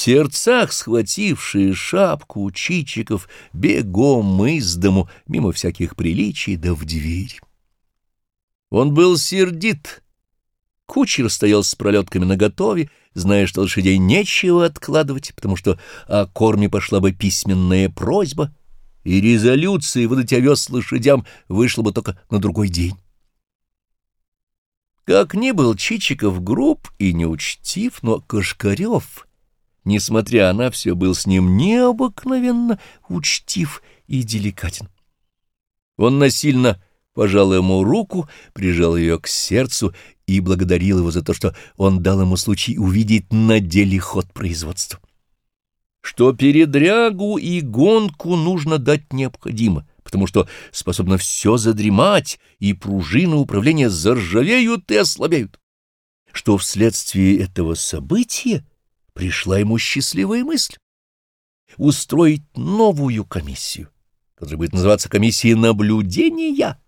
сердцах схватившие шапку Чичиков бегом из дому, мимо всяких приличий, да в дверь. Он был сердит. Кучер стоял с пролетками наготове, зная, что лошадей нечего откладывать, потому что о корме пошла бы письменная просьба, и резолюция выдать овес лошадям вышла бы только на другой день. Как ни был Чичиков груб и неучтив, но Кашкарев, несмотря на все, был с ним необыкновенно учтив и деликатен. Он насильно пожал ему руку, прижал ее к сердцу и благодарил его за то, что он дал ему случай увидеть на деле ход производства. Что передрягу и гонку нужно дать необходимо, потому что способно все задремать, и пружины управления заржавеют и ослабеют. Что вследствие этого события пришла ему счастливая мысль — устроить новую комиссию, которая будет называться комиссией наблюдения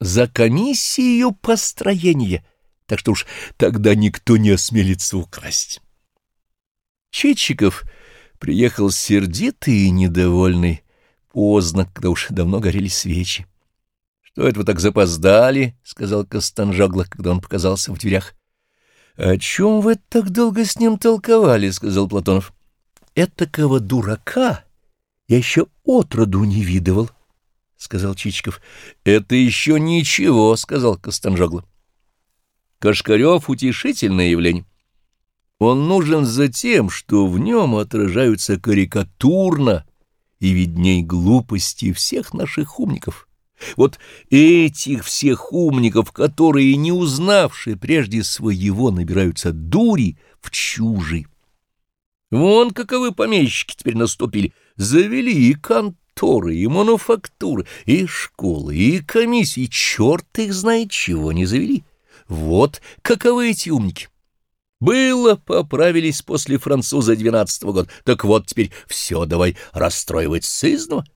за комиссию построения — так что уж тогда никто не осмелится украсть. Чичиков приехал сердитый и недовольный, поздно, когда уж давно горели свечи. — Что это вы так запоздали? — сказал Костанжогло, когда он показался в дверях. — О чем вы так долго с ним толковали? — сказал Платонов. — Этакого дурака я еще отроду не видывал, — сказал Чичиков. — Это еще ничего, — сказал Костанжогло. Кашкарев — утешительное явление. Он нужен за тем, что в нем отражаются карикатурно и видней глупости всех наших умников. Вот этих всех умников, которые, не узнавшие прежде своего, набираются дури в чужи. Вон каковы помещики теперь наступили, завели и конторы, и мануфактуры, и школы, и комиссии, черт их знает чего не завели. Вот каковы эти умники. Было, поправились после француза двенадцатого года. Так вот теперь все давай расстроивать сызново.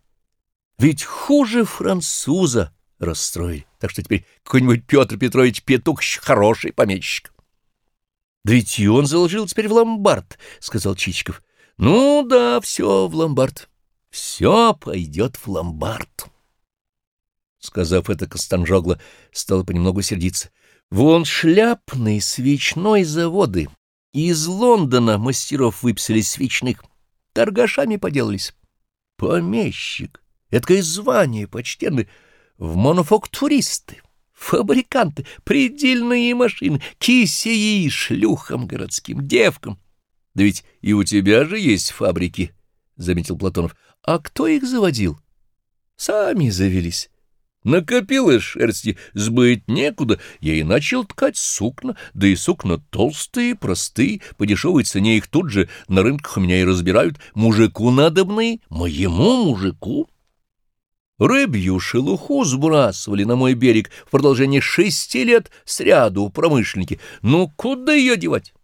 Ведь хуже француза расстроили. Так что теперь какой-нибудь Петр Петрович Петух хороший помещик. Да ведь и он заложил теперь в ломбард, — сказал Чичиков. Ну да, все в ломбард. Все пойдет в ломбард. Сказав это, Костанжогла стала понемногу сердиться. Вон шляпные свечной заводы. Из Лондона мастеров выписали свечных. Торгашами поделались. Помещик. Это звание почтенное. В мануфактуристы, фабриканты, предельные машины, кисеи шлюхам городским, девкам. Да ведь и у тебя же есть фабрики, — заметил Платонов. А кто их заводил? Сами завелись. Накопилось шерсти, сбыть некуда, я и начал ткать сукна, да и сукна толстые, простые, по дешевой цене их тут же на рынках у меня и разбирают. Мужику надобные, моему мужику. Рыбью шелуху сбрасывали на мой берег в продолжении шести лет сряду промышленники. Ну, куда ее девать?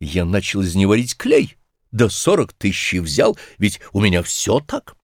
Я начал из нее варить клей, да сорок тысяч взял, ведь у меня все так.